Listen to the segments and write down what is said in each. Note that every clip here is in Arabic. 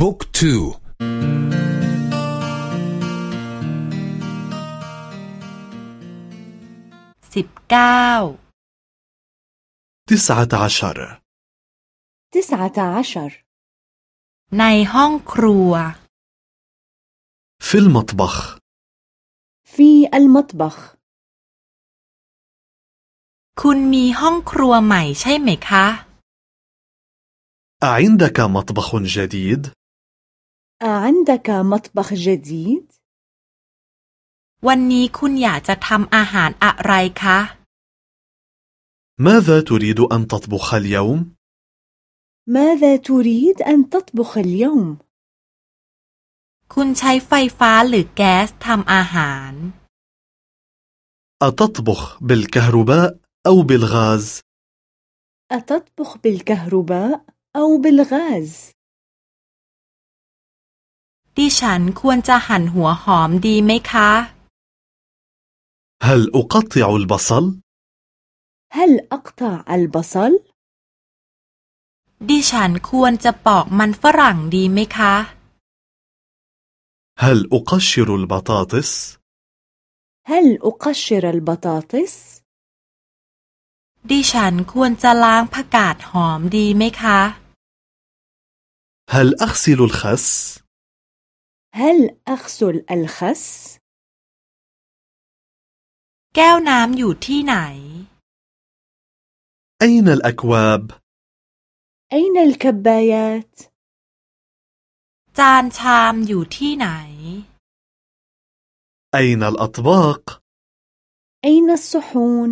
บุ๊กทูสิบเก้า تسعة عشر تسعة عشر ในห้องครัว في المطبخ في المطبخ คุณมีห้องครัวใหม่ใช่ไหมคะ أعندك مطبخ جديد؟ أعندك مطبخ جديد؟ วันนี้คุณอยากจะทำอาหารอะไรคะ ماذا تريد أن تطبخ اليوم؟ ماذا تريد أن تطبخ اليوم؟ คุณใช้ไฟฟ้าหรือแก๊สทำอาหาร أتطبخ بالكهرباء أو بالغاز؟ أتطبخ بالكهرباء أو بالغاز؟ ดิฉันควรจะหั่นหัวหอมดีไหมคะ هل أقطع البصل؟ هل أقطع البصل؟ ดิฉันควรจะปอกมันฝรั่งดีไหมคะ هل أقشر البطاطس؟ هل أقشر البطاطس؟ ดิฉันควรจะล้างผักกาดหอมดีไหมคะ هل أغسل الخس؟ هل أغسل الخس؟ แก้วน้ำอยู่ที่ไหน أين الأكواب؟ أين الكبايات؟ จานชามอยู่ที่ไหน أين الأطباق؟ أين الصحون؟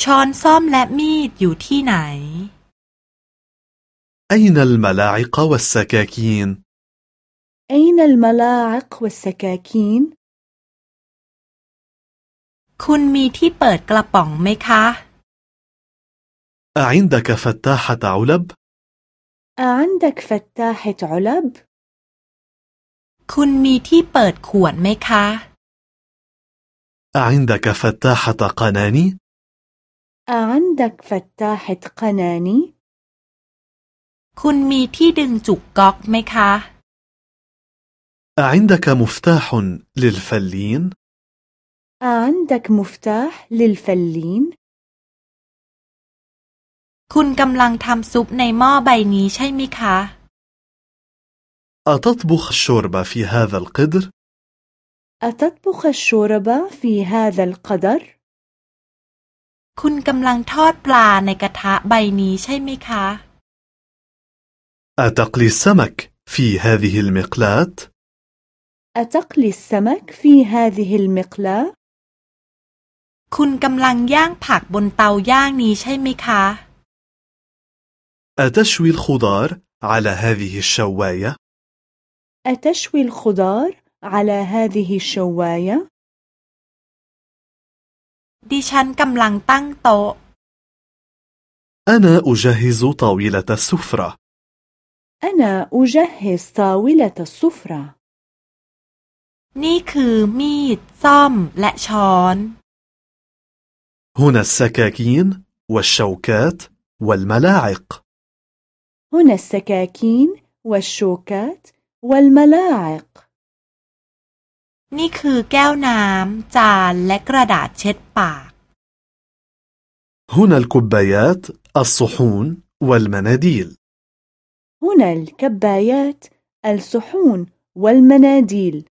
ช้อนส้อมและมีดอยู่ที่ไหน أين الملاعق والسكاكين؟ أين الملاعق والسكاكين؟ คุณมีที่เปิดกระป๋องไหมคะ أعندك فتاحة علب؟ أعندك فتاحة علب؟ คุณมีที่เปิดขวดไหมคะ أعندك فتاحة قناني؟ أعندك فتاحة قناني؟ คุณมีที่ดึงจุกก๊อกไหมคะ أعندك مفتاح للفلين؟ أعندك مفتاح للفلين؟ คุณกำลังทำซุปในหม้อใบนี้ใช่ไหมคะ أتطبخ الشوربة في هذا القدر؟ أتطبخ الشوربة في هذا القدر؟ คุณกำลังทอดปลาในกระทะใบนี้ใช่ไหมคะ أتقلي السمك في هذه المقلاة؟ أتقلي السمك في هذه المقلاة؟ คุณกำลังย่างผักบนเตาย่างนี้ใช่ไหมคะ أتشوي الخضار على هذه الشواية؟ أتشوي الخضار على هذه الشواية؟ ดิฉันกำลังตั้งโต๊ะ أنا أجهز طاولة السفرة. أنا أجهز طاولة السفرة. นี่คือมีด ซ่อม และช้อน هنا السكاكين والشوكات والملاعق. هنا السكاكين والشوكات والملاعق. นี่คือแก้วน้ำ จาน และกระดาษเช็ดปาก هنا الكبايات، الصحون والمناديل. هنا الكبايات، الصحون والمناديل.